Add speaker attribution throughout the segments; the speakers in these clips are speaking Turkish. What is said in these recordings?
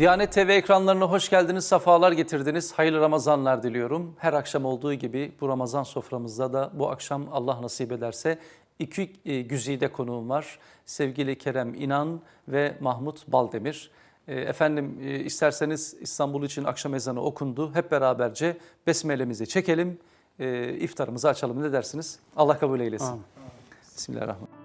Speaker 1: Diyanet TV ekranlarına hoş geldiniz, sefalar getirdiniz. Hayırlı Ramazanlar diliyorum. Her akşam olduğu gibi bu Ramazan soframızda da bu akşam Allah nasip ederse iki e, güzide konuğum var. Sevgili Kerem İnan ve Mahmut Baldemir. E, efendim e, isterseniz İstanbul için akşam ezanı okundu. Hep beraberce besmelemizi çekelim, e, iftarımızı açalım. Ne dersiniz? Allah kabul eylesin.
Speaker 2: Amin.
Speaker 1: Bismillahirrahmanirrahim.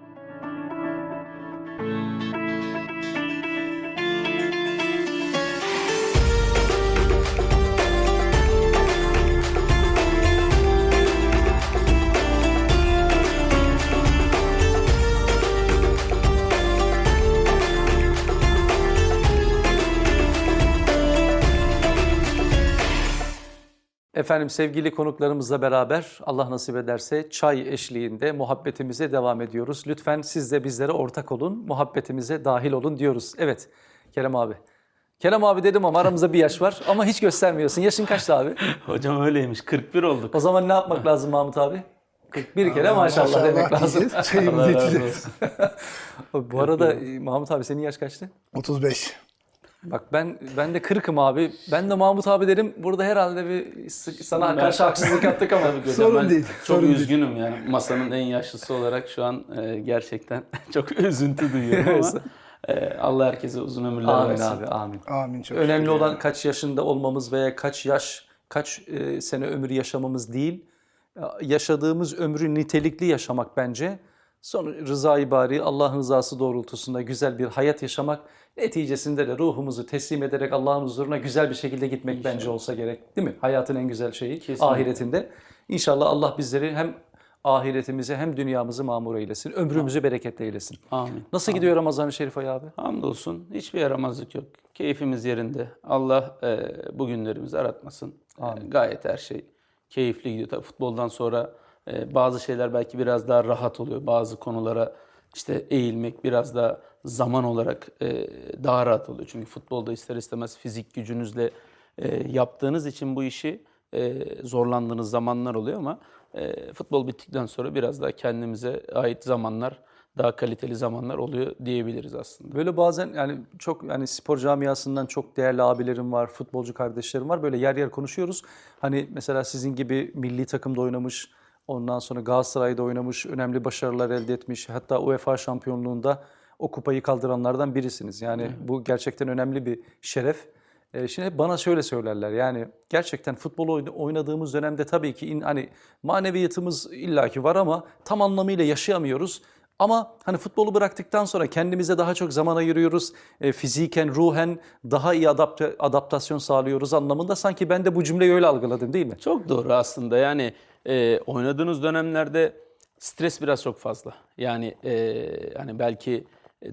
Speaker 1: Efendim sevgili konuklarımızla beraber Allah nasip ederse çay eşliğinde muhabbetimize devam ediyoruz. Lütfen siz de bizlere ortak olun, muhabbetimize dahil olun diyoruz. Evet Kerem abi. Kerem abi dedim ama aramızda bir yaş var ama hiç göstermiyorsun. Yaşın kaçtı abi?
Speaker 2: Hocam öyleymiş. 41 olduk.
Speaker 1: O zaman ne yapmak lazım Mahmut abi? 41 kere maşallah, demek lazım.
Speaker 3: Çayımızı içeceğiz.
Speaker 1: Bu arada Mahmut abi senin yaş kaçtı?
Speaker 3: 35.
Speaker 1: Bak ben ben de kırkım abi. Ben de Mahmut abi derim. Burada herhalde bir sana karşı haksızlık yaptık ama.
Speaker 2: Tabii
Speaker 3: Sorun
Speaker 2: ben
Speaker 3: değil,
Speaker 2: Çok
Speaker 3: sorun değil.
Speaker 2: üzgünüm yani. Masanın en yaşlısı olarak şu an e, gerçekten çok üzüntü duyuyorum ama e, Allah herkese uzun ömürler
Speaker 1: Amin
Speaker 2: versin.
Speaker 1: abi amin.
Speaker 3: Amin çok
Speaker 1: Önemli olan kaç yaşında olmamız veya kaç yaş, kaç e, sene ömür yaşamamız değil. Yaşadığımız ömrü nitelikli yaşamak bence. Sonra rızayı bari Allah'ın rızası doğrultusunda güzel bir hayat yaşamak. Neticesinde de ruhumuzu teslim ederek Allah'ın huzuruna güzel bir şekilde gitmek bence olsa gerek. Değil mi? Hayatın en güzel şeyi
Speaker 2: Kesinlikle.
Speaker 1: ahiretinde. İnşallah Allah bizleri hem ahiretimizi hem dünyamızı mamur eylesin. Ömrümüzü bereketli eylesin.
Speaker 2: Amin.
Speaker 1: Nasıl gidiyor Ramazan-ı Şerif ay abi?
Speaker 2: Hamdolsun. Hiçbir yaramazlık yok. Keyfimiz yerinde. Allah e, bu günlerimizi aratmasın. E, gayet her şey keyifli gidiyor. Tabii futboldan sonra e, bazı şeyler belki biraz daha rahat oluyor. Bazı konulara işte eğilmek biraz daha zaman olarak e, daha rahat oluyor. Çünkü futbolda ister istemez fizik gücünüzle e, yaptığınız için bu işi e, zorlandığınız zamanlar oluyor ama futbol bittikten sonra biraz daha kendimize ait zamanlar, daha kaliteli zamanlar oluyor diyebiliriz aslında.
Speaker 1: Böyle bazen yani çok yani spor camiasından çok değerli abilerim var, futbolcu kardeşlerim var. Böyle yer yer konuşuyoruz. Hani mesela sizin gibi milli takımda oynamış, ondan sonra Galatasaray'da oynamış, önemli başarılar elde etmiş. Hatta UEFA şampiyonluğunda o kupayı kaldıranlardan birisiniz. Yani bu gerçekten önemli bir şeref. Ee, Şimdi hep bana şöyle söylerler yani gerçekten futbol oyna- oynadığımız dönemde tabii ki in, hani maneviyatımız illaki var ama tam anlamıyla yaşayamıyoruz. Ama hani futbolu bıraktıktan sonra kendimize daha çok zaman ayırıyoruz. E, fiziken, ruhen daha iyi adapte, adaptasyon sağlıyoruz anlamında. Sanki ben de bu cümleyi öyle algıladım değil mi?
Speaker 2: Çok doğru aslında. Yani e, oynadığınız dönemlerde stres biraz çok fazla. Yani e, hani belki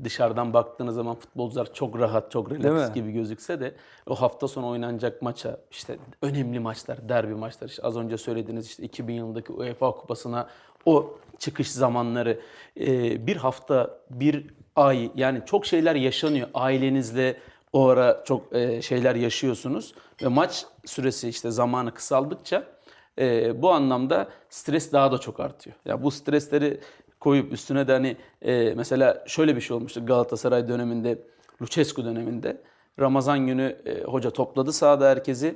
Speaker 2: dışarıdan baktığınız zaman futbolcular çok rahat, çok relax gibi gözükse de o hafta sonu oynanacak maça işte önemli maçlar, derbi maçlar işte az önce söylediğiniz işte 2000 yılındaki UEFA Kupası'na o çıkış zamanları e, bir hafta, bir ay yani çok şeyler yaşanıyor ailenizle o ara çok e, şeyler yaşıyorsunuz ve maç süresi işte zamanı kısaldıkça e, bu anlamda stres daha da çok artıyor. Ya bu stresleri koyup üstüne de hani mesela şöyle bir şey olmuştu Galatasaray döneminde, Lucescu döneminde Ramazan günü hoca topladı sahada herkesi.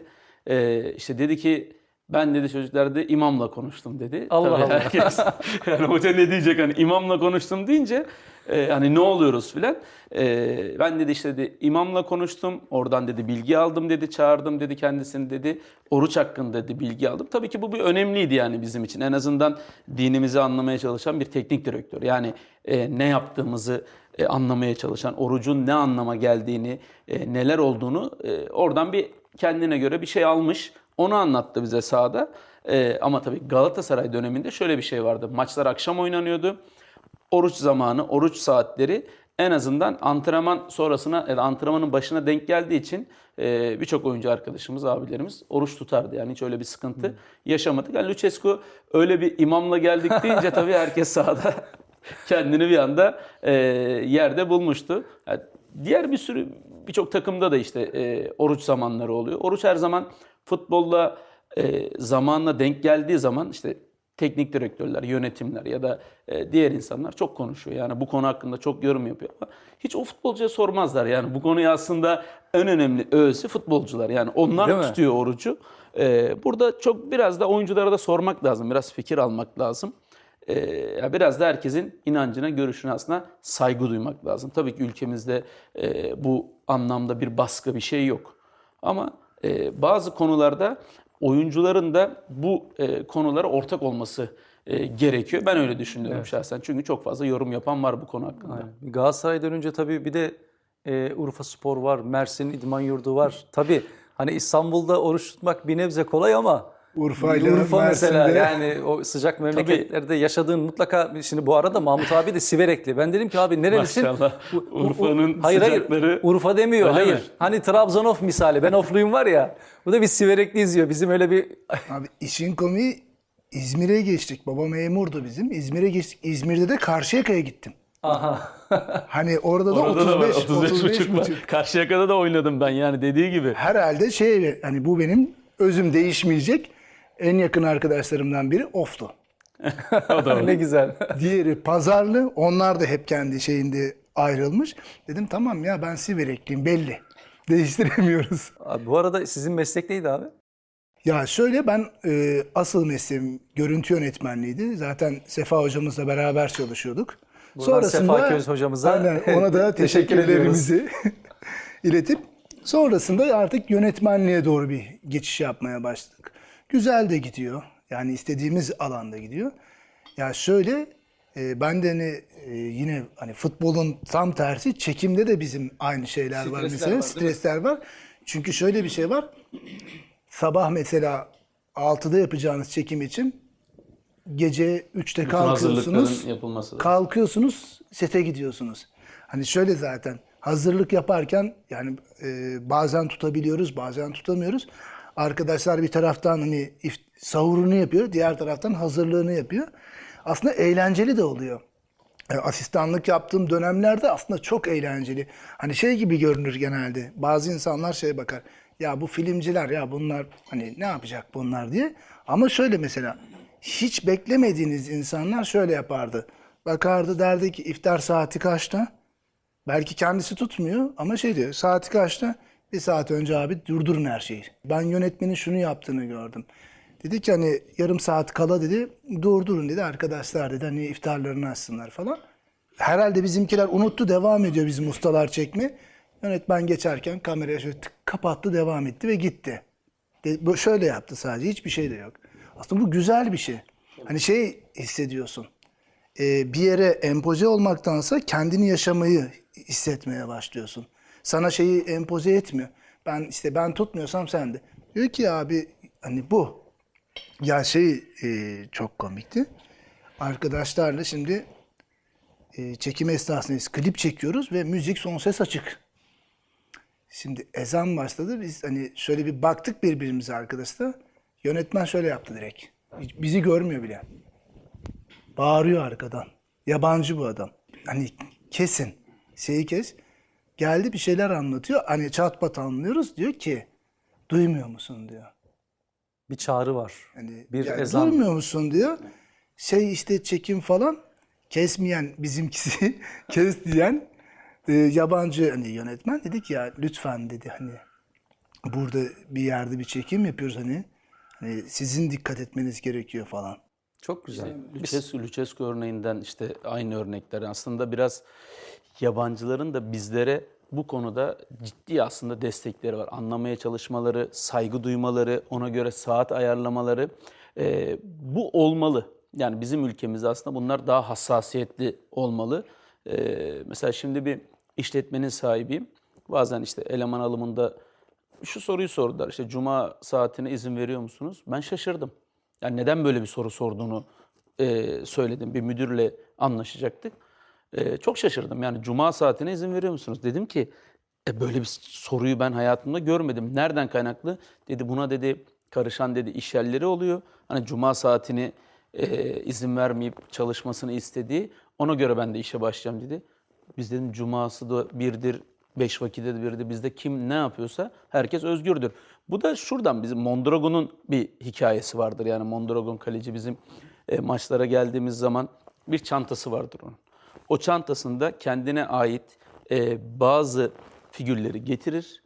Speaker 2: İşte dedi ki ben dedi çocuklar dedi imamla konuştum dedi.
Speaker 1: Allah
Speaker 2: Tabii
Speaker 1: Allah.
Speaker 2: herkes yani hoca ne diyecek hani imamla konuştum deyince e, hani ne oluyoruz filan. E, ben dedi işte dedi imamla konuştum. Oradan dedi bilgi aldım dedi. Çağırdım dedi kendisini dedi. Oruç hakkında dedi bilgi aldım. Tabii ki bu bir önemliydi yani bizim için. En azından dinimizi anlamaya çalışan bir teknik direktör. Yani e, ne yaptığımızı e, anlamaya çalışan, orucun ne anlama geldiğini, e, neler olduğunu e, oradan bir kendine göre bir şey almış. Onu anlattı bize sahada. E, ama tabii Galatasaray döneminde şöyle bir şey vardı. Maçlar akşam oynanıyordu. Oruç zamanı, oruç saatleri en azından antrenman sonrasına ya da antrenmanın başına denk geldiği için e, birçok oyuncu arkadaşımız, abilerimiz oruç tutardı. Yani hiç öyle bir sıkıntı yaşamadık. Yani Lucescu öyle bir imamla geldik deyince tabii herkes sahada kendini bir anda e, yerde bulmuştu. Yani diğer bir sürü birçok takımda da işte e, oruç zamanları oluyor. Oruç her zaman futbolla e, zamanla denk geldiği zaman işte teknik direktörler, yönetimler ya da e, diğer insanlar çok konuşuyor. Yani bu konu hakkında çok yorum yapıyor ama hiç o futbolcuya sormazlar. Yani bu konuyu aslında en önemli öğesi futbolcular. Yani onlar
Speaker 1: Değil mi?
Speaker 2: tutuyor orucu. E, burada çok biraz da oyunculara da sormak lazım. Biraz fikir almak lazım. E, biraz da herkesin inancına, görüşüne aslında saygı duymak lazım. Tabii ki ülkemizde e, bu anlamda bir baskı bir şey yok. Ama e, bazı konularda oyuncuların da bu e, konulara ortak olması e, gerekiyor. Ben öyle düşünüyorum şahsen. Çünkü çok fazla yorum yapan var bu konu hakkında.
Speaker 1: Aynen. Galatasaray'dan önce tabii bir de e, Urfa Spor var, Mersin İdman Yurdu var. Tabii hani İstanbul'da oruç tutmak bir nebze kolay ama
Speaker 3: Urfa ile
Speaker 1: Urfa mesela
Speaker 3: Mersin'de-
Speaker 1: yani o sıcak memleketlerde yaşadığın mutlaka şimdi bu arada Mahmut abi de Siverekli. Ben dedim ki abi nerelisin?
Speaker 2: Maşallah. Urfa'nın
Speaker 1: hayır,
Speaker 2: sıcakları-
Speaker 1: Hayır, Urfa demiyor.
Speaker 2: Öyle
Speaker 1: hayır.
Speaker 2: mi?
Speaker 1: Hani Trabzon misali. Ben ofluyum var ya. Bu da bir Siverekli izliyor. Bizim öyle bir
Speaker 3: Abi işin komiği İzmir'e geçtik. Baba memurdu bizim. İzmir'e geçtik. İzmir'de de Karşıyaka'ya gittim.
Speaker 1: aha.
Speaker 3: Hani orada da
Speaker 2: Orada da var,
Speaker 3: 35,
Speaker 2: 35
Speaker 3: 35
Speaker 2: buçuk var. Karşıyaka'da da oynadım ben yani dediği gibi.
Speaker 3: Herhalde şey hani bu benim özüm değişmeyecek. En yakın arkadaşlarımdan biri Oflu.
Speaker 2: O da
Speaker 1: ne güzel.
Speaker 3: Diğeri Pazarlı. Onlar da hep kendi şeyinde ayrılmış. Dedim tamam ya ben Siverekliyim belli. Değiştiremiyoruz.
Speaker 1: Abi, bu arada sizin meslek neydi abi?
Speaker 3: Ya şöyle ben e, asıl mesleğim görüntü yönetmenliğiydi. Zaten Sefa hocamızla beraber çalışıyorduk.
Speaker 1: Buradan Sefa Köz hocamıza
Speaker 3: aynen, ona da
Speaker 1: teşekkür
Speaker 3: teşekkürlerimizi iletip sonrasında artık yönetmenliğe doğru bir geçiş yapmaya başladık. Güzel de gidiyor. Yani istediğimiz alanda gidiyor. Ya şöyle e, ben de hani, e, yine hani futbolun tam tersi çekimde de bizim aynı şeyler var
Speaker 1: Stresler
Speaker 3: mesela.
Speaker 1: var, değil mi?
Speaker 3: Stresler var. Çünkü şöyle bir şey var. Sabah mesela 6'da yapacağınız çekim için gece 3'te
Speaker 2: Bütün
Speaker 3: kalkıyorsunuz.
Speaker 2: hazırlıkların yapılması lazım.
Speaker 3: Kalkıyorsunuz, sete gidiyorsunuz. Hani şöyle zaten hazırlık yaparken yani e, bazen tutabiliyoruz, bazen tutamıyoruz. Arkadaşlar bir taraftan hani sahurunu yapıyor, diğer taraftan hazırlığını yapıyor. Aslında eğlenceli de oluyor. E, asistanlık yaptığım dönemlerde aslında çok eğlenceli. Hani şey gibi görünür genelde. Bazı insanlar şey bakar. Ya bu filmciler ya bunlar hani ne yapacak bunlar diye. Ama şöyle mesela hiç beklemediğiniz insanlar şöyle yapardı. Bakardı derdi ki iftar saati kaçta? Belki kendisi tutmuyor ama şey diyor saati kaçta? Bir saat önce abi durdurun her şeyi. Ben yönetmenin şunu yaptığını gördüm. Dedi ki hani yarım saat kala dedi durdurun dedi arkadaşlar dedi hani iftarlarını açsınlar falan. Herhalde bizimkiler unuttu devam ediyor bizim ustalar çekme. Yönetmen geçerken kameraya şöyle tık kapattı devam etti ve gitti. De, şöyle yaptı sadece hiçbir şey de yok. Aslında bu güzel bir şey. Hani şey hissediyorsun. Ee, bir yere empoze olmaktansa kendini yaşamayı hissetmeye başlıyorsun. Sana şeyi empoze etmiyor. Ben işte ben tutmuyorsam sen de. Diyor ki abi hani bu. Ya şey e, çok komikti. Arkadaşlarla şimdi e, çekim esnasındayız. Klip çekiyoruz ve müzik son ses açık. Şimdi ezan başladı. Biz hani şöyle bir baktık birbirimize arkadaşlar. Yönetmen şöyle yaptı direkt. Bizi görmüyor bile. Bağırıyor arkadan. Yabancı bu adam. Hani kesin. Şeyi kes. Geldi bir şeyler anlatıyor. Hani çat pat anlıyoruz. Diyor ki duymuyor musun diyor.
Speaker 1: Bir çağrı var.
Speaker 3: Hani
Speaker 1: bir
Speaker 3: yani
Speaker 1: ezan.
Speaker 3: Duymuyor musun diyor. Şey işte çekim falan kesmeyen bizimkisi kes diyen e, yabancı hani yönetmen dedi ki ya lütfen dedi hani burada bir yerde bir çekim yapıyoruz hani, hani sizin dikkat etmeniz gerekiyor falan.
Speaker 1: Çok güzel.
Speaker 2: Lucescu örneğinden işte aynı örnekler aslında biraz yabancıların da bizlere bu konuda ciddi aslında destekleri var. Anlamaya çalışmaları, saygı duymaları, ona göre saat ayarlamaları e, bu olmalı. Yani bizim ülkemizde aslında bunlar daha hassasiyetli olmalı. E, mesela şimdi bir işletmenin sahibiyim. Bazen işte eleman alımında şu soruyu sordular. İşte cuma saatine izin veriyor musunuz? Ben şaşırdım. Yani neden böyle bir soru sorduğunu e, söyledim. Bir müdürle anlaşacaktık. E, çok şaşırdım. Yani cuma saatine izin veriyor musunuz? Dedim ki e, böyle bir soruyu ben hayatımda görmedim. Nereden kaynaklı? Dedi buna dedi karışan dedi iş yerleri oluyor. Hani cuma saatini e, izin vermeyip çalışmasını istediği. Ona göre ben de işe başlayacağım dedi. Biz dedim cuması da birdir, beş vakitte de birdir. Bizde kim ne yapıyorsa herkes özgürdür. Bu da şuradan bizim Mondragon'un bir hikayesi vardır. Yani Mondragon kaleci bizim e, maçlara geldiğimiz zaman bir çantası vardır onun. O çantasında kendine ait e, bazı figürleri getirir,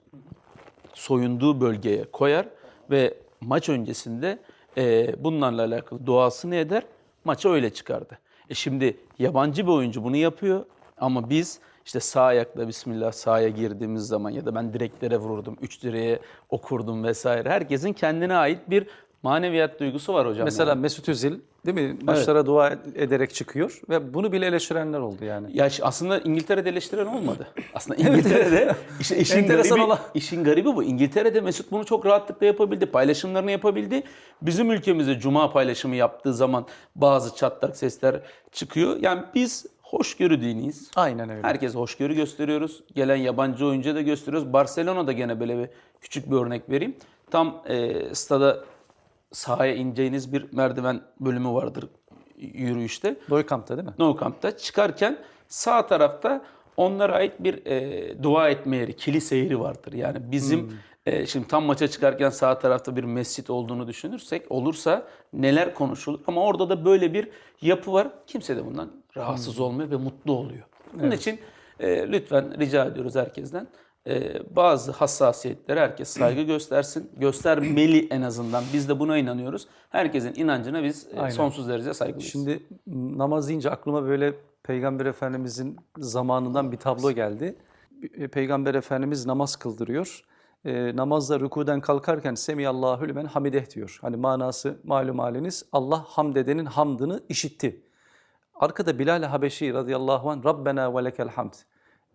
Speaker 2: soyunduğu bölgeye koyar ve maç öncesinde e, bunlarla alakalı duasını eder, maça öyle çıkardı. E şimdi yabancı bir oyuncu bunu yapıyor ama biz işte sağ ayakla Bismillah sahaya girdiğimiz zaman ya da ben direklere vururdum, üç direğe okurdum vesaire. Herkesin kendine ait bir maneviyat duygusu var hocam.
Speaker 1: Mesela
Speaker 2: yani.
Speaker 1: Mesut Özil değil mi? Maçlara dua ederek çıkıyor ve bunu bile eleştirenler oldu yani.
Speaker 2: Ya aslında İngiltere'de eleştiren olmadı. Aslında İngiltere'de işte işin garibi,
Speaker 1: olan.
Speaker 2: işin garibi bu. İngiltere'de Mesut bunu çok rahatlıkla yapabildi. Paylaşımlarını yapabildi. Bizim ülkemizde cuma paylaşımı yaptığı zaman bazı çatlak sesler çıkıyor. Yani biz hoşgörü diniyiz.
Speaker 1: Aynen öyle.
Speaker 2: Herkes hoşgörü gösteriyoruz. Gelen yabancı oyuncuya da gösteriyoruz. Barcelona'da gene böyle bir küçük bir örnek vereyim. Tam e, stada sahaya ineceğiniz bir merdiven bölümü vardır yürüyüşte.
Speaker 1: Doykamp'ta değil mi?
Speaker 2: Nou Camp'ta çıkarken sağ tarafta onlara ait bir e, dua etme yeri, kilise yeri vardır. Yani bizim e, şimdi tam maça çıkarken sağ tarafta bir mescit olduğunu düşünürsek olursa neler konuşulur ama orada da böyle bir yapı var. Kimse de bundan rahatsız olmuyor ve mutlu oluyor. Bunun için e, lütfen rica ediyoruz herkesten. E, bazı hassasiyetlere herkes saygı göstersin. Göstermeli en azından. Biz de buna inanıyoruz. Herkesin inancına biz e,
Speaker 1: Aynen.
Speaker 2: sonsuz derece saygılıyız.
Speaker 1: Şimdi namaz deyince aklıma böyle Peygamber Efendimizin zamanından bir tablo geldi. E, Peygamber Efendimiz namaz kıldırıyor. E, namazda rükuden kalkarken Semiyallahu lümen hamideh diyor. Hani manası malum haliniz Allah hamd edenin hamdını işitti. Arkada Bilal Habeşi radıyallahu anh Rabbena ve lekel hamd.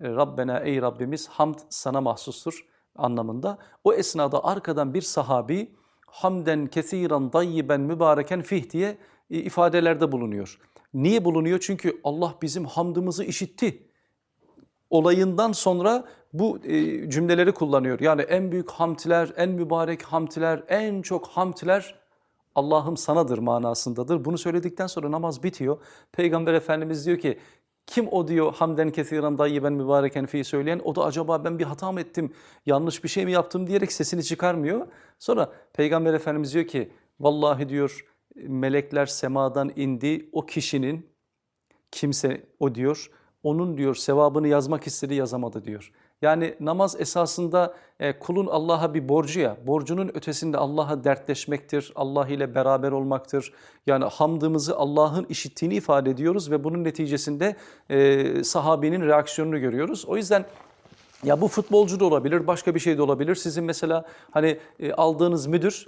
Speaker 1: Rabbena ey Rabbimiz hamd sana mahsustur anlamında. O esnada arkadan bir sahabi hamden kesiran dayyiben mübareken fih diye e, ifadelerde bulunuyor. Niye bulunuyor? Çünkü Allah bizim hamdımızı işitti olayından sonra bu e, cümleleri kullanıyor. Yani en büyük hamdler, en mübarek hamdler, en çok hamdler Allah'ım sanadır manasındadır. Bunu söyledikten sonra namaz bitiyor. Peygamber Efendimiz diyor ki kim o diyor hamden kesiren dayyiben mübareken fi söyleyen o da acaba ben bir hata mı ettim yanlış bir şey mi yaptım diyerek sesini çıkarmıyor. Sonra Peygamber Efendimiz diyor ki vallahi diyor melekler semadan indi o kişinin kimse o diyor. Onun diyor sevabını yazmak istedi yazamadı diyor. Yani namaz esasında e, kulun Allah'a bir borcu ya. Borcunun ötesinde Allah'a dertleşmektir. Allah ile beraber olmaktır. Yani hamdımızı Allah'ın işittiğini ifade ediyoruz ve bunun neticesinde e, sahabenin reaksiyonunu görüyoruz. O yüzden ya bu futbolcu da olabilir, başka bir şey de olabilir. Sizin mesela hani e, aldığınız müdür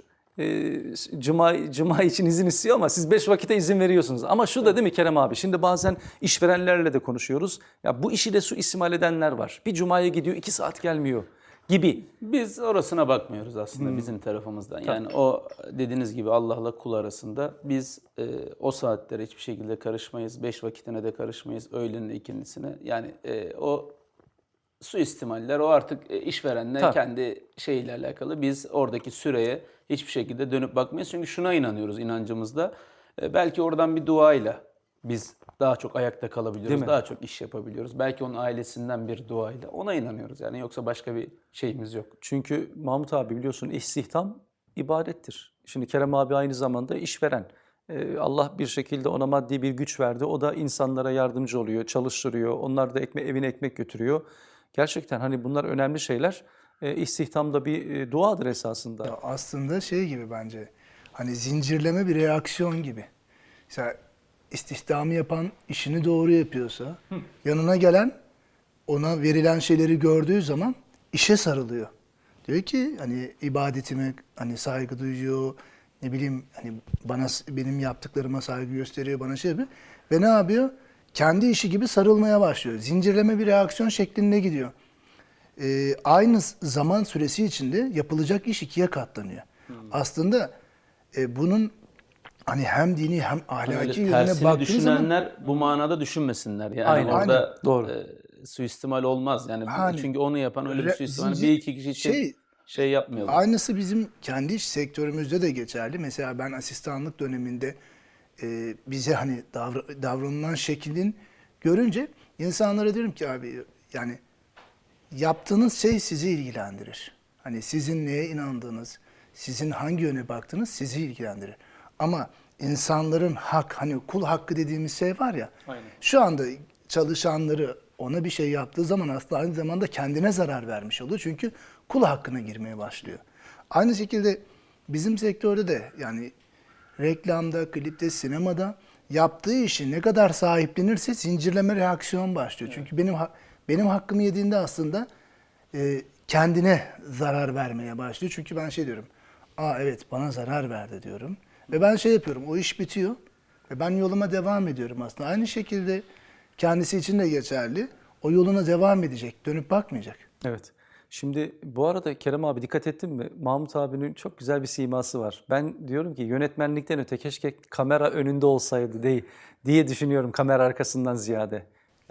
Speaker 1: cuma, cuma için izin istiyor ama siz beş vakite izin veriyorsunuz. Ama şu da değil mi Kerem abi? Şimdi bazen işverenlerle de konuşuyoruz. Ya bu işi de su istimal edenler var. Bir cumaya gidiyor iki saat gelmiyor gibi.
Speaker 2: Biz orasına bakmıyoruz aslında bizim tarafımızdan. Yani o dediğiniz gibi Allah'la kul arasında biz e, o saatlere hiçbir şekilde karışmayız. Beş vakitine de karışmayız. Öğlenin ikincisine. Yani e, o suistimaller o artık e, işverenle
Speaker 1: Tabii.
Speaker 2: kendi şeyiyle alakalı. Biz oradaki süreye hiçbir şekilde dönüp bakmayız. Çünkü şuna inanıyoruz inancımızda. E, belki oradan bir duayla biz daha çok ayakta kalabiliyoruz. Daha çok iş yapabiliyoruz. Belki onun ailesinden bir duayla. Ona inanıyoruz yani. Yoksa başka bir şeyimiz yok.
Speaker 1: Çünkü Mahmut abi biliyorsun istihdam ibadettir. Şimdi Kerem abi aynı zamanda işveren. Ee, Allah bir şekilde ona maddi bir güç verdi. O da insanlara yardımcı oluyor, çalıştırıyor. Onlar da ekme, evine ekmek götürüyor. Gerçekten hani bunlar önemli şeyler. Ee, İstihdam da bir e, duadır esasında.
Speaker 3: Ya aslında şey gibi bence. Hani zincirleme bir reaksiyon gibi. Mesela istihdamı yapan işini doğru yapıyorsa yanına gelen ona verilen şeyleri gördüğü zaman işe sarılıyor. Diyor ki hani ibadetime hani saygı duyuyor. Ne bileyim hani bana benim yaptıklarıma saygı gösteriyor, bana şey yapıyor. Ve ne yapıyor? Kendi işi gibi sarılmaya başlıyor. Zincirleme bir reaksiyon şeklinde gidiyor. Ee, aynı zaman süresi içinde yapılacak iş ikiye katlanıyor. Aslında e, bunun hani hem dini hem
Speaker 2: Hani
Speaker 3: ahlaki
Speaker 2: öyle
Speaker 3: yönüne
Speaker 2: tersini
Speaker 3: baktığın zaman
Speaker 2: düşünenler bu manada düşünmesinler. Yani
Speaker 1: Aynen.
Speaker 2: orada
Speaker 1: Aynen. Doğru.
Speaker 2: e, suistimal olmaz. Yani bu-
Speaker 3: Hani
Speaker 2: çünkü onu yapan öyle bir suistimal
Speaker 3: zincir-
Speaker 2: bir iki kişi için şey,
Speaker 3: şey-
Speaker 2: yapmayalım.
Speaker 3: Aynısı bizim kendi iş sektörümüzde de geçerli. Mesela ben asistanlık döneminde e, bize hani davra- davranılan şeklin görünce insanlara diyorum ki abi yani yaptığınız şey sizi ilgilendirir. Hani sizin neye inandığınız, sizin hangi yöne baktığınız sizi ilgilendirir. Ama insanların hak hani kul hakkı dediğimiz şey var ya.
Speaker 1: Aynen.
Speaker 3: Şu anda çalışanları ona bir şey yaptığı zaman aslında aynı zamanda kendine zarar vermiş oluyor. Çünkü kul hakkına girmeye başlıyor. Aynı şekilde bizim sektörde de yani reklamda, klipte, sinemada yaptığı işi ne kadar sahiplenirse zincirleme reaksiyon başlıyor. Çünkü benim benim hakkımı yediğinde aslında e, kendine zarar vermeye başlıyor. Çünkü ben şey diyorum. Aa evet bana zarar verdi diyorum. Ve ben şey yapıyorum. O iş bitiyor. Ve ben yoluma devam ediyorum aslında. Aynı şekilde kendisi için de geçerli. O yoluna devam edecek. Dönüp bakmayacak.
Speaker 1: Evet. Şimdi bu arada Kerem abi dikkat ettin mi? Mahmut abinin çok güzel bir siması var. Ben diyorum ki yönetmenlikten öte keşke kamera önünde olsaydı diye, diye düşünüyorum kamera arkasından ziyade.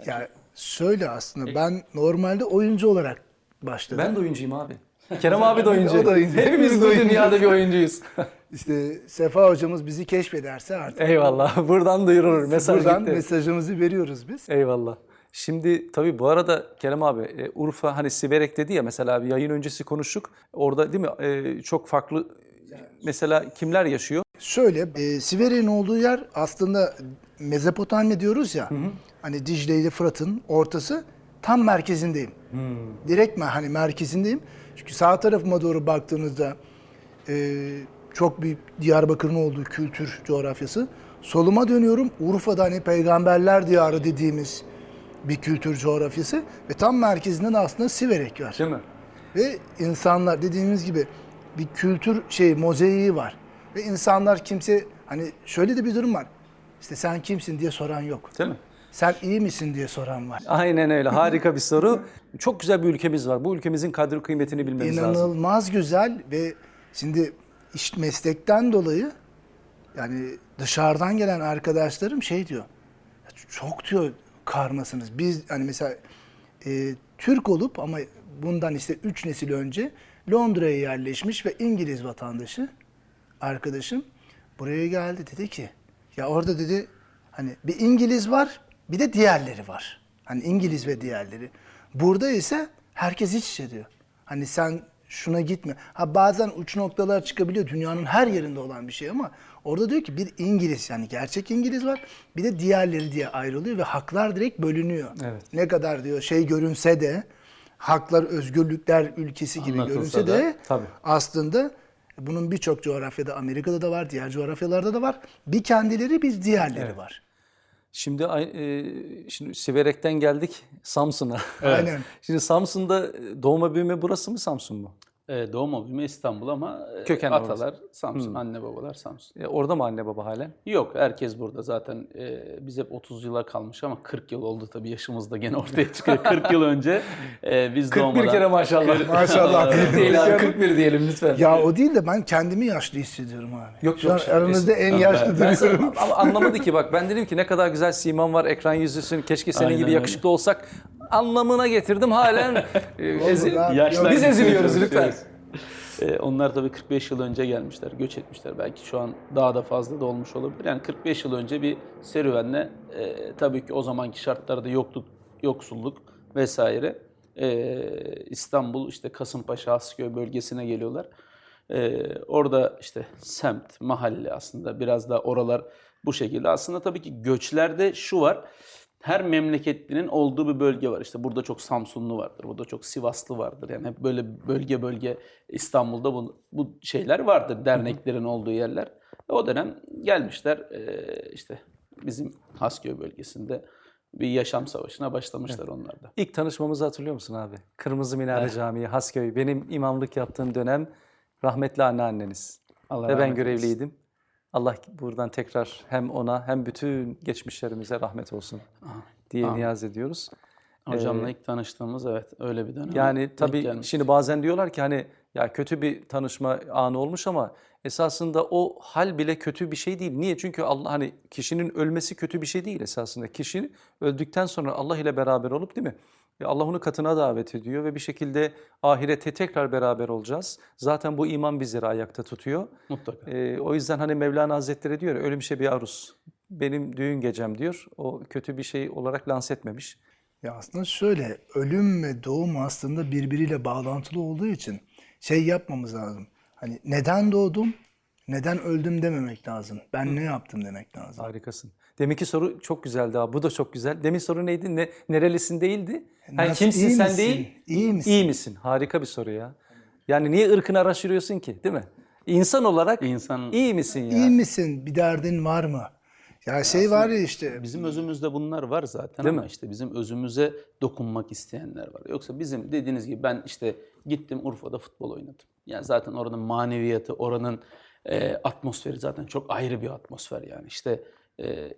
Speaker 3: Yani şöyle aslında ben normalde oyuncu olarak başladım.
Speaker 1: Ben de oyuncuyum abi. Kerem abi de oyuncu.
Speaker 3: O da oyuncu.
Speaker 1: Hepimiz bu dünyada bir oyuncuyuz.
Speaker 3: İşte Sefa hocamız bizi keşfederse artık
Speaker 1: Eyvallah. Buradan duyurulur. Mesaj
Speaker 3: buradan
Speaker 1: gitti.
Speaker 3: mesajımızı veriyoruz biz.
Speaker 1: Eyvallah. Şimdi tabii bu arada Kerem abi e, Urfa hani Siverek dedi ya mesela bir yayın öncesi konuştuk. Orada değil mi e, çok farklı mesela kimler yaşıyor?
Speaker 3: Şöyle, e, Siverek'in olduğu yer aslında Mezopotamya diyoruz ya. Hani Dicle ile Fırat'ın ortası tam merkezindeyim. Direkt mi hani merkezindeyim. Çünkü sağ tarafıma doğru baktığınızda e, çok büyük Diyarbakır'ın olduğu kültür coğrafyası. Soluma dönüyorum. Urfa'da hani peygamberler diyarı dediğimiz bir kültür coğrafyası ve tam merkezinde de aslında Siverek var.
Speaker 1: Değil mi?
Speaker 3: Ve insanlar dediğimiz gibi bir kültür şey mozaiği var. Ve insanlar kimse hani şöyle de bir durum var. İşte sen kimsin diye soran yok.
Speaker 1: Değil mi?
Speaker 3: Sen iyi misin diye soran var.
Speaker 1: Aynen öyle. Harika bir soru. Çok güzel bir ülkemiz var. Bu ülkemizin kadri kıymetini bilmemiz lazım.
Speaker 3: İnanılmaz güzel ve şimdi iş meslekten dolayı yani dışarıdan gelen arkadaşlarım şey diyor. Çok diyor karmasınız. Biz hani mesela e, Türk olup ama bundan işte 3 nesil önce Londra'ya yerleşmiş ve İngiliz vatandaşı arkadaşım buraya geldi dedi ki ya orada dedi hani bir İngiliz var bir de diğerleri var. Hani İngiliz ve diğerleri. Burada ise herkes iç içe diyor. Hani sen şuna gitme. Ha bazen uç noktalar çıkabiliyor dünyanın her yerinde olan bir şey ama orada diyor ki bir İngiliz yani gerçek İngiliz var bir de diğerleri diye ayrılıyor ve haklar direkt bölünüyor.
Speaker 1: Evet.
Speaker 3: Ne kadar diyor şey görünse de haklar özgürlükler ülkesi gibi
Speaker 2: Anlatılsa
Speaker 3: görünse
Speaker 2: da,
Speaker 3: de
Speaker 1: tabii.
Speaker 3: aslında bunun birçok coğrafyada Amerika'da da var, diğer coğrafyalarda da var. Bir kendileri bir diğerleri var.
Speaker 1: Şimdi e, şimdi Siverek'ten geldik Samsun'a.
Speaker 3: Aynen.
Speaker 1: Şimdi Samsun'da doğma büyüme burası mı Samsun mu?
Speaker 2: E, doğma büyüme İstanbul ama e,
Speaker 1: Köken
Speaker 2: atalar Samsun, anne babalar Samsun.
Speaker 1: E, orada mı anne baba halen?
Speaker 2: Yok herkes burada zaten e, biz hep 30 yıla kalmış ama 40 yıl oldu tabii yaşımız da gene ortaya çıkıyor. 40 yıl önce e, biz
Speaker 1: 41
Speaker 2: doğmadan...
Speaker 1: kere maşallah.
Speaker 3: Maşallah.
Speaker 1: 40 değil abi 41 diyelim lütfen.
Speaker 3: Ya o değil de ben kendimi yaşlı hissediyorum abi.
Speaker 1: Yok,
Speaker 3: Şu
Speaker 1: yok.
Speaker 3: an aranızda en yaşlı
Speaker 1: Ben
Speaker 3: duruyorum.
Speaker 1: ama anlamadı ki bak ben dedim ki ne kadar güzel siman var ekran yüzüsün keşke senin
Speaker 2: Aynen
Speaker 1: gibi
Speaker 2: öyle.
Speaker 1: yakışıklı olsak anlamına getirdim halen e, ezi-
Speaker 3: lan.
Speaker 2: Yaşlar
Speaker 1: biz eziliyoruz lütfen.
Speaker 2: Ee, onlar tabii 45 yıl önce gelmişler, göç etmişler. Belki şu an daha da fazla da olmuş olabilir. Yani 45 yıl önce bir serüvenle e, tabii ki o zamanki şartlarda yokluk, yoksulluk vesaire e, İstanbul işte Kasımpaşa, Hasköy bölgesine geliyorlar. E, orada işte semt, mahalle aslında biraz da oralar bu şekilde. Aslında tabii ki göçlerde şu var. Her memleketlinin olduğu bir bölge var. İşte burada çok Samsunlu vardır, burada çok Sivaslı vardır. Yani hep böyle bölge bölge İstanbul'da bu, bu şeyler vardır. Derneklerin olduğu yerler. Ve o dönem gelmişler işte bizim Hasköy bölgesinde bir yaşam savaşına başlamışlar onlar da.
Speaker 1: İlk tanışmamızı hatırlıyor musun abi? Kırmızı Minare Camii, Hasköy. Benim imamlık yaptığım dönem rahmetli anneanneniz.
Speaker 2: Allah
Speaker 1: Ve ben görevliydim. Allah buradan tekrar hem ona hem bütün geçmişlerimize rahmet olsun diye niyaz ediyoruz.
Speaker 2: Hocamla ilk tanıştığımız evet öyle bir dönem.
Speaker 1: Yani tabii şimdi bazen diyorlar ki hani ya kötü bir tanışma anı olmuş ama esasında o hal bile kötü bir şey değil. Niye? Çünkü Allah hani kişinin ölmesi kötü bir şey değil esasında. Kişi öldükten sonra Allah ile beraber olup değil mi? Allah onu katına davet ediyor ve bir şekilde ahirete tekrar beraber olacağız. Zaten bu iman bizleri ayakta tutuyor.
Speaker 2: mutlaka.
Speaker 1: E, o yüzden hani Mevlana Hazretleri diyor ya, ölümşe bir aruz. Benim düğün gecem diyor. O kötü bir şey olarak lanse etmemiş.
Speaker 3: Ya aslında şöyle ölüm ve doğum aslında birbiriyle bağlantılı olduğu için şey yapmamız lazım. Hani neden doğdum, neden öldüm dememek lazım. Ben ne yaptım demek lazım.
Speaker 1: Harikasın. Deminki soru çok güzeldi abi. Bu da çok güzel. Demin soru neydi? Ne, nerelisin değildi? Hani
Speaker 3: Nasıl-
Speaker 1: kimsin
Speaker 3: iyi
Speaker 1: sen
Speaker 3: misin?
Speaker 1: değil?
Speaker 3: İyi misin?
Speaker 1: İyi misin? Harika bir soru ya. Yani niye ırkını araştırıyorsun ki? Değil mi? İnsan olarak
Speaker 2: İnsan-
Speaker 1: iyi misin ya?
Speaker 3: İyi misin? Bir derdin var mı? Ya şey var ya işte
Speaker 2: Bizim özümüzde bunlar var zaten
Speaker 1: Değil
Speaker 2: ama
Speaker 1: mi?
Speaker 2: işte bizim özümüze dokunmak isteyenler var. Yoksa bizim dediğiniz gibi ben işte gittim Urfa'da futbol oynadım. Yani zaten oranın maneviyatı, oranın e, atmosferi zaten çok ayrı bir atmosfer yani. İşte e,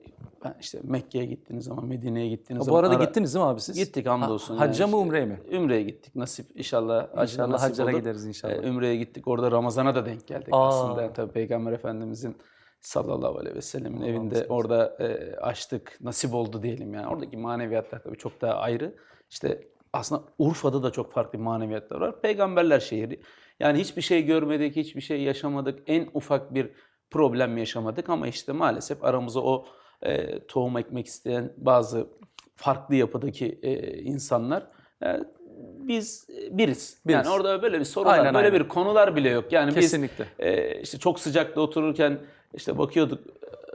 Speaker 2: ben işte Mekke'ye gittiğiniz zaman, Medine'ye gittiğiniz
Speaker 1: Bu
Speaker 2: zaman
Speaker 1: arada
Speaker 2: ara-
Speaker 1: gittiniz değil mi abi siz?
Speaker 2: Gittik hamdolsun.
Speaker 1: Ha- hacca
Speaker 2: yani
Speaker 1: mı
Speaker 2: işte.
Speaker 1: umreye mi?
Speaker 2: Ümre'ye gittik nasip inşallah.
Speaker 1: İnşallah
Speaker 2: nasip
Speaker 1: haccara gideriz inşallah.
Speaker 2: Ee, Ümre'ye gittik orada Ramazan'a da denk geldik
Speaker 1: Aa.
Speaker 2: aslında. Yani tabii Peygamber Efendimizin sallallahu aleyhi ve sellemin evinde orada e, açtık nasip oldu diyelim yani. Oradaki maneviyatlar tabii çok daha ayrı. İşte aslında Urfa'da da çok farklı maneviyatlar var. Peygamberler şehri. Yani hiçbir şey görmedik, hiçbir şey yaşamadık. En ufak bir problem yaşamadık ama işte maalesef aramıza o e, tohum ekmek isteyen bazı farklı yapıdaki e, insanlar e, biz e, biriz. Yani
Speaker 1: Biriz.
Speaker 2: orada böyle bir sorular,
Speaker 1: Aynen,
Speaker 2: böyle
Speaker 1: aynen.
Speaker 2: bir konular bile yok. Yani
Speaker 1: Kesinlikle.
Speaker 2: biz e, işte çok sıcakta otururken işte bakıyorduk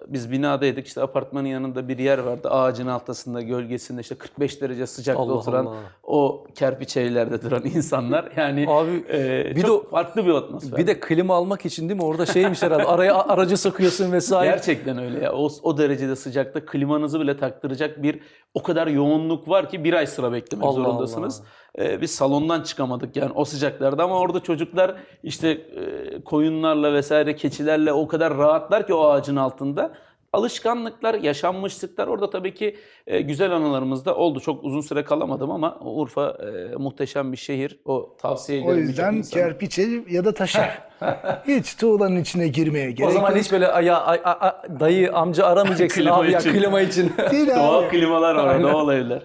Speaker 2: biz binadaydık işte apartmanın yanında bir yer vardı ağacın altında gölgesinde işte 45 derece sıcakta
Speaker 1: Allah
Speaker 2: oturan
Speaker 1: Allah.
Speaker 2: o kerpiç evlerde duran insanlar yani
Speaker 1: Abi,
Speaker 2: e,
Speaker 1: bir de
Speaker 2: çok
Speaker 1: o-
Speaker 2: farklı bir atmosfer.
Speaker 1: Bir de klima almak için değil mi? Orada şeymiş herhalde. Araya aracı sokuyorsun vesaire.
Speaker 2: Gerçekten öyle ya. O, o derecede sıcakta klimanızı bile taktıracak bir o kadar yoğunluk var ki bir ay sıra beklemek
Speaker 1: Allah
Speaker 2: zorundasınız. Ee, biz salondan çıkamadık yani o sıcaklarda ama orada çocuklar işte e, koyunlarla vesaire keçilerle o kadar rahatlar ki o ağacın altında. Alışkanlıklar, yaşanmışlıklar orada tabii ki e, güzel anılarımız da oldu. Çok uzun süre kalamadım ama Urfa e, muhteşem bir şehir. O tavsiye ederim.
Speaker 3: o yüzden kerpiç ev ya da taş ev. Hiç tuğlanın içine girmeye gerek
Speaker 1: O zaman
Speaker 3: yok.
Speaker 1: hiç böyle ya ay- ay- ay- dayı amca aramayacaksın
Speaker 2: Klima
Speaker 1: abi ya
Speaker 2: için.
Speaker 1: klima için.
Speaker 3: Değil abi.
Speaker 2: Doğal klimalar var, doğal evler.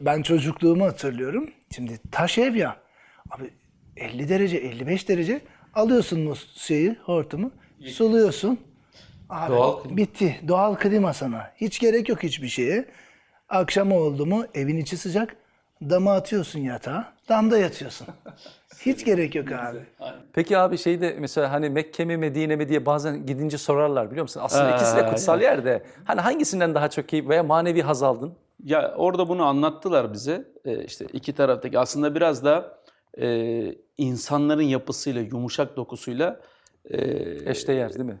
Speaker 3: Ben çocukluğumu hatırlıyorum. Şimdi taş ev ya. Abi 50 derece, 55 derece alıyorsun şeyi, hortumu, suluyorsun. Abi,
Speaker 2: Doğal klima.
Speaker 3: bitti. Doğal klima sana. Hiç gerek yok hiçbir şeye. Akşam oldu mu evin içi sıcak. Dama atıyorsun yatağa. Damda yatıyorsun. Hiç gerek yok abi.
Speaker 1: Peki abi şeyde mesela hani Mekke mi Medine mi diye bazen gidince sorarlar biliyor musun? Aslında ikisi de
Speaker 2: Aa,
Speaker 1: kutsal yer de. Hani hangisinden daha çok keyif veya manevi haz aldın?
Speaker 2: Ya orada bunu anlattılar bize. Ee, işte iki taraftaki aslında biraz da e, insanların yapısıyla, yumuşak dokusuyla e,
Speaker 1: Eşdeğer değil mi?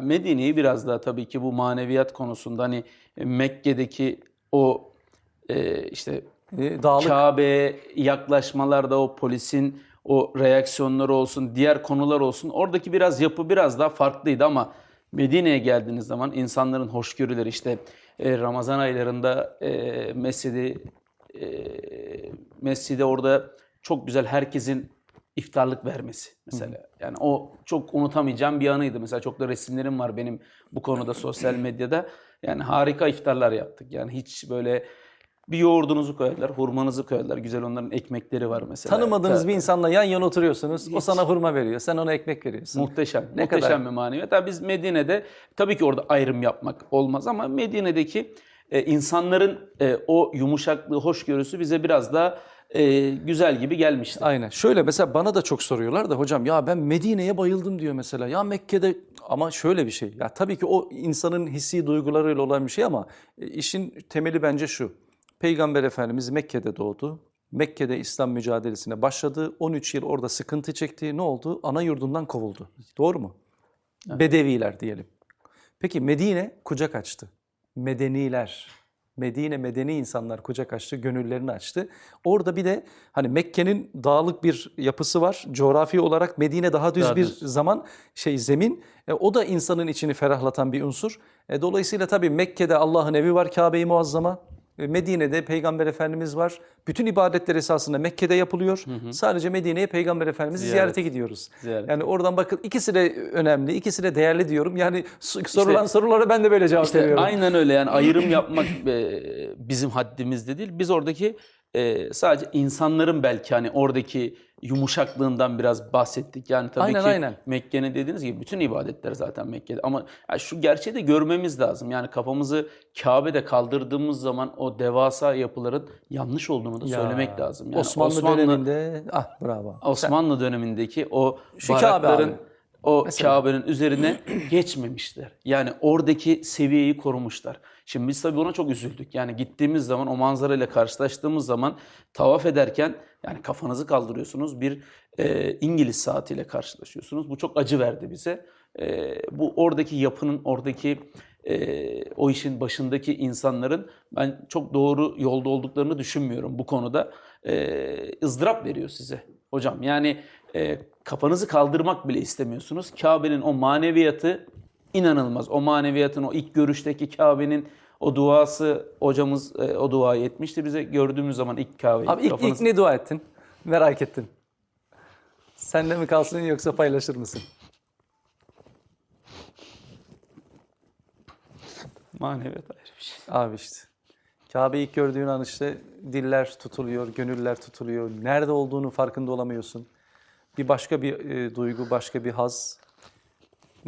Speaker 2: Medine'yi biraz daha tabii ki bu maneviyat konusunda hani Mekke'deki o e, işte
Speaker 1: Ee, Dağlık
Speaker 2: Kabe'ye yaklaşmalarda o polisin o reaksiyonları olsun, diğer konular olsun. Oradaki biraz yapı biraz daha farklıydı ama Medine'ye geldiğiniz zaman insanların hoşgörüleri işte e, Ramazan aylarında e, mescidi e, mescide orada çok güzel herkesin iftarlık vermesi mesela. Yani o çok unutamayacağım bir anıydı. Mesela çok da resimlerim var benim bu konuda sosyal medyada. Yani harika iftarlar yaptık. Yani hiç böyle bir yoğurdunuzu koyarlar, hurmanızı koyarlar. Güzel onların ekmekleri var mesela.
Speaker 1: tanımadığınız
Speaker 2: Ta-
Speaker 1: bir insanla yan yana oturuyorsunuz. O sana hurma veriyor. Sen ona ekmek veriyorsun.
Speaker 2: Muhteşem.
Speaker 1: Ne
Speaker 2: muhteşem
Speaker 1: kadar?
Speaker 2: bir maneviyat. Tabii biz Medine'de tabii ki orada ayrım yapmak olmaz ama Medine'deki e, insanların e, o yumuşaklığı, hoşgörüsü bize biraz daha e, güzel gibi gelmişti.
Speaker 1: Aynen. Şöyle mesela bana da çok soruyorlar da hocam ya ben Medine'ye bayıldım diyor mesela. Ya Mekke'de ama şöyle bir şey. Ya tabii ki o insanın hissi duygularıyla olan bir şey ama e, işin temeli bence şu. Peygamber Efendimiz Mekke'de doğdu. Mekke'de İslam mücadelesine başladı. 13 yıl orada sıkıntı çekti. Ne oldu? Ana yurdundan kovuldu. Doğru mu? Bedeviler diyelim. Peki Medine kucak açtı. Medeniler, Medine medeni insanlar kucak açtı, gönüllerini açtı. Orada bir de hani Mekke'nin dağlık bir yapısı var. Coğrafi olarak Medine daha düz
Speaker 2: Daha
Speaker 1: bir
Speaker 2: düz.
Speaker 1: zaman şey zemin. E, o da insanın içini ferahlatan bir unsur. E, dolayısıyla tabii Mekke'de Allah'ın evi var Kabe-i Muazzama. E, Medine'de Peygamber Efendimiz var. Bütün ibadetler esasında Mekke'de yapılıyor. Sadece Medine'ye Peygamber Efendimiz'i
Speaker 2: Ziyaret.
Speaker 1: ziyarete gidiyoruz.
Speaker 2: Ziyaret.
Speaker 1: Yani oradan bakın ikisi de önemli, ikisi de değerli diyorum. Yani sorulan sorulara ben de böyle cevap
Speaker 2: İşte
Speaker 1: veriyorum.
Speaker 2: aynen öyle yani ayrım yapmak e, bizim haddimizde değil. Biz oradaki e, sadece insanların belki hani oradaki yumuşaklığından biraz bahsettik. Yani tabii
Speaker 1: Aynen,
Speaker 2: ki
Speaker 1: aynen.
Speaker 2: Mekke'nin dediğiniz gibi bütün ibadetler zaten Mekke'de. Ama ya şu gerçeği de görmemiz lazım. Yani kafamızı Kabe'de kaldırdığımız zaman o devasa yapıların yanlış olduğunu da
Speaker 1: Ya,
Speaker 2: söylemek lazım. Yani
Speaker 1: Osmanlı, döneminde ah bravo.
Speaker 2: Osmanlı dönemindeki o
Speaker 1: Şu Kabe
Speaker 2: barakların
Speaker 1: abi.
Speaker 2: o Kabe'nin üzerine geçmemişler. Yani oradaki seviyeyi korumuşlar. Şimdi biz tabii ona çok üzüldük. Yani gittiğimiz zaman o manzarayla karşılaştığımız zaman tavaf ederken yani kafanızı kaldırıyorsunuz bir e, İngiliz saatiyle karşılaşıyorsunuz. Bu çok acı verdi bize. E, bu oradaki yapının, oradaki e, o işin başındaki insanların ben çok doğru yolda olduklarını düşünmüyorum bu konuda. E, ızdırap veriyor size hocam. Yani e, kafanızı kaldırmak bile istemiyorsunuz. Kabe'nin o maneviyatı inanılmaz. O maneviyatın o ilk görüşteki Kabe'nin o duası hocamız e, o duayı etmişti bize gördüğümüz zaman ilk Kabe'yi.
Speaker 1: Abi ilk, ilk
Speaker 2: kafanız-
Speaker 1: ne dua ettin? Merak ettim. Sende mi kalsın yoksa paylaşır mısın?
Speaker 2: maneviyat ayrı bir şey.
Speaker 1: Abi işte. Kabe'yi ilk gördüğün an işte diller tutuluyor, gönüller tutuluyor. Nerede olduğunu farkında olamıyorsun. Bir başka bir e, duygu, başka bir haz.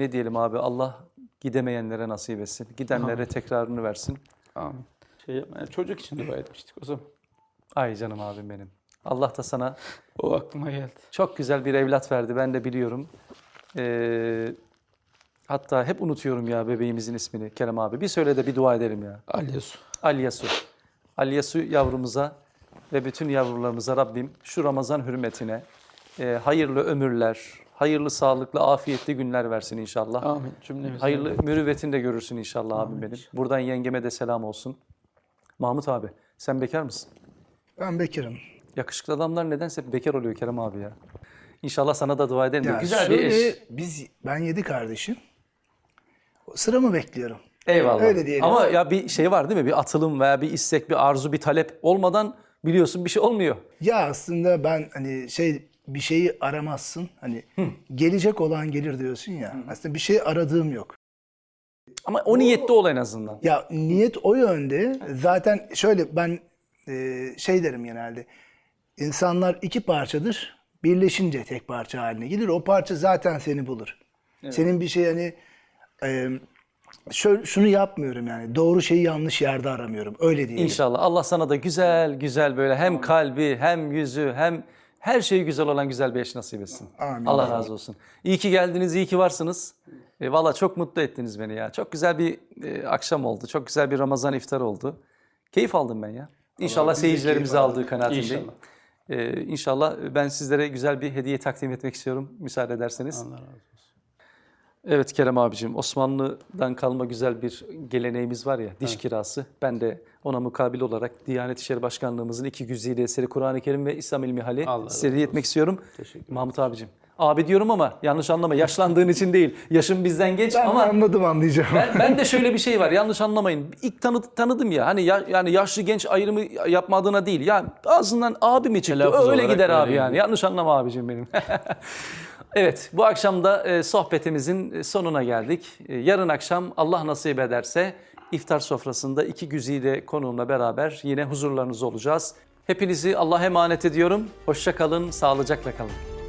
Speaker 1: Ne diyelim abi Allah gidemeyenlere nasip etsin. Gidenlere tekrarını versin.
Speaker 2: Amin. Şey, yani çocuk için dua etmiştik o zaman.
Speaker 1: Ay canım abim benim. Allah da sana
Speaker 2: O aklıma geldi.
Speaker 1: çok güzel bir evlat verdi. Ben de biliyorum. Ee, hatta hep unutuyorum ya bebeğimizin ismini Kerem abi. Bir söyle de bir dua edelim ya.
Speaker 2: Alyasu.
Speaker 1: Alyasu. Alyasu yavrumuza ve bütün yavrularımıza Rabbim şu Ramazan hürmetine e, hayırlı ömürler, hayırlı sağlıklı, afiyetli günler versin inşallah.
Speaker 2: Amin. Cümlemize.
Speaker 1: Hayırlı mürüvvetini de görürsün inşallah abim benim. Buradan yengeme de selam olsun. Mahmut abi sen bekar mısın?
Speaker 3: Ben bekarım.
Speaker 1: Yakışıklı adamlar nedense hep bekar oluyor Kerem abi ya. İnşallah sana da dua ederim. de.
Speaker 3: Ya
Speaker 1: Güzel bir eş.
Speaker 3: Biz, ben yedi kardeşim. Sıramı bekliyorum.
Speaker 1: Eyvallah.
Speaker 3: Öyle diyelim.
Speaker 1: Ama ya bir şey var değil mi? Bir atılım veya bir istek, bir arzu, bir talep olmadan biliyorsun bir şey olmuyor.
Speaker 3: Ya aslında ben hani şey bir şeyi aramazsın. Hani gelecek olan gelir diyorsun ya. Aslında bir şey aradığım yok.
Speaker 1: Ama o niyette ol en azından.
Speaker 3: Ya niyet o yönde. Zaten şöyle ben e, şey derim genelde. İnsanlar iki parçadır. Birleşince tek parça haline gelir. O parça zaten seni bulur. Senin bir şey hani e, şöyle, şunu yapmıyorum yani. Doğru şeyi yanlış yerde aramıyorum. Öyle diyelim.
Speaker 1: İnşallah Allah sana da güzel güzel böyle hem kalbi hem yüzü hem her şeyi güzel olan güzel bir eş nasip etsin.
Speaker 3: Amin.
Speaker 1: Allah razı olsun. İyi ki geldiniz, iyi ki varsınız. E, Valla çok mutlu ettiniz beni ya. Çok güzel bir e, akşam oldu. Çok güzel bir Ramazan iftarı oldu. Keyif aldım ben ya. İnşallah seyircilerimize aldığı kanaatindeyim.
Speaker 2: İnşallah.
Speaker 1: Ee, inşallah ben sizlere güzel bir hediye takdim etmek istiyorum müsaade ederseniz.
Speaker 2: Allah razı olsun.
Speaker 1: Evet Kerem abicim Osmanlı'dan kalma güzel bir geleneğimiz var ya diş kirası. Ben de ona mukabil olarak Diyanet İşleri Başkanlığımızın iki güzide eseri Kur'an-ı Kerim ve İslam
Speaker 2: razı
Speaker 1: size hediye etmek istiyorum.
Speaker 2: Teşekkür
Speaker 1: Mahmut abicim. Abi diyorum ama yanlış anlama yaşlandığın için değil. Yaşın bizden genç
Speaker 3: Ben
Speaker 1: ama
Speaker 3: anladım anlayacağım.
Speaker 1: ben, ben de şöyle bir şey var yanlış anlamayın. İlk tanı, tanıdım ya hani ya, yani yaşlı genç ayrımı yapmadığına değil. Ya ağzından abi mi çıktı öyle gider abi yani. Yanlış anlama abicim benim. evet bu akşam da e, sohbetimizin sonuna geldik. E, yarın akşam Allah nasip ederse iftar sofrasında iki güzide konuğumla beraber yine huzurlarınızda olacağız. Hepinizi Allah'a emanet ediyorum. Hoşça kalın, sağlıcakla kalın.